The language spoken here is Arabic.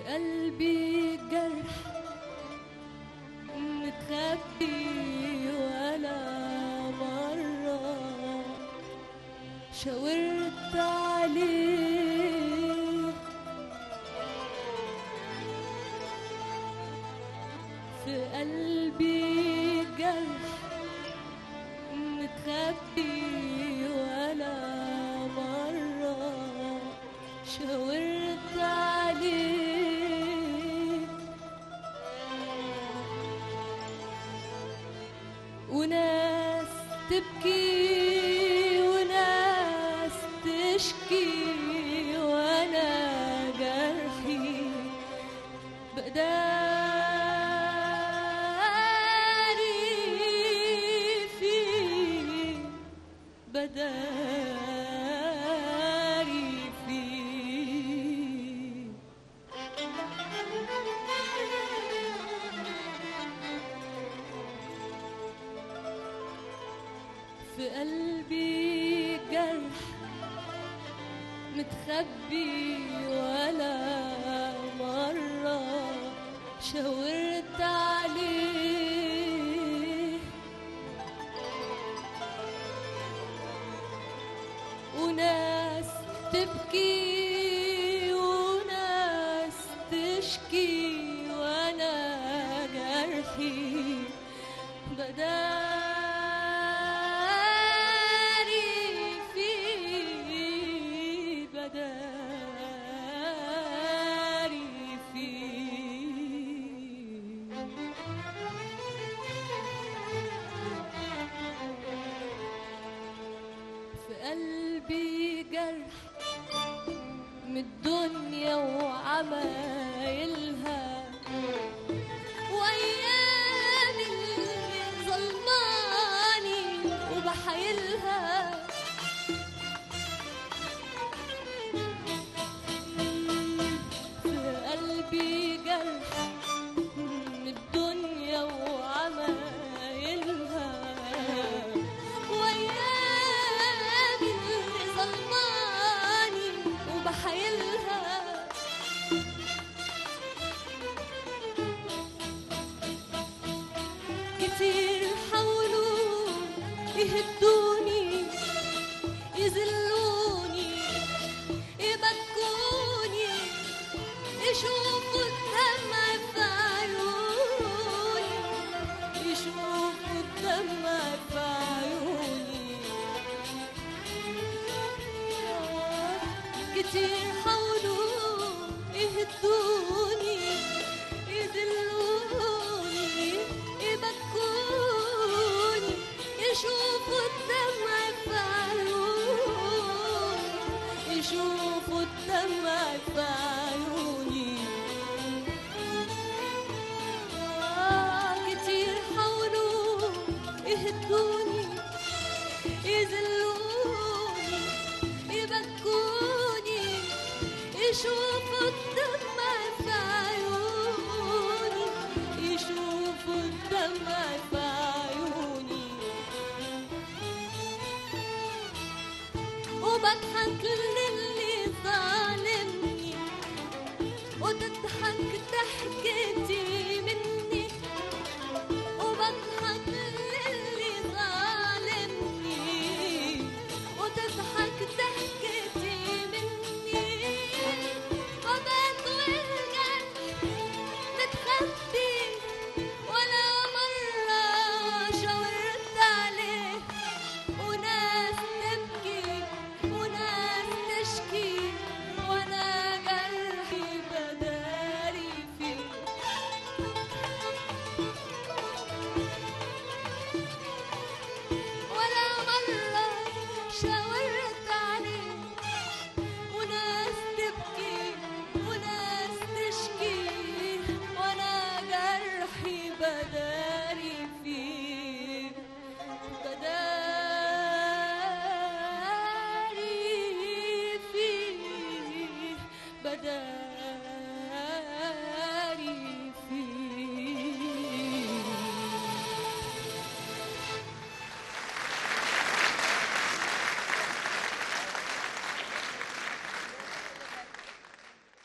في قلبي جرح متخبي ولا مرة. شاورت عليه في قلبي جرح متخبي وناس تبكي وناس تشكي وأنا جرحي. بداري في قلبي جرح متخبي ولا مرة شاورت عليه. وناس تبكي وناس تشكي وأنا جرحي بداري يهدوني يذلوني يبكوني يشوفوا الدمع في عيوني يشوفوا الدمع في عيوني كتير يشوفوا الدمع في عيوني. آه كتير حاولوا يهدوني يذلوني يبكوني يشوفوا الدمع في عيوني يشوفوا الدمع في عيوني. وبضحك شاورت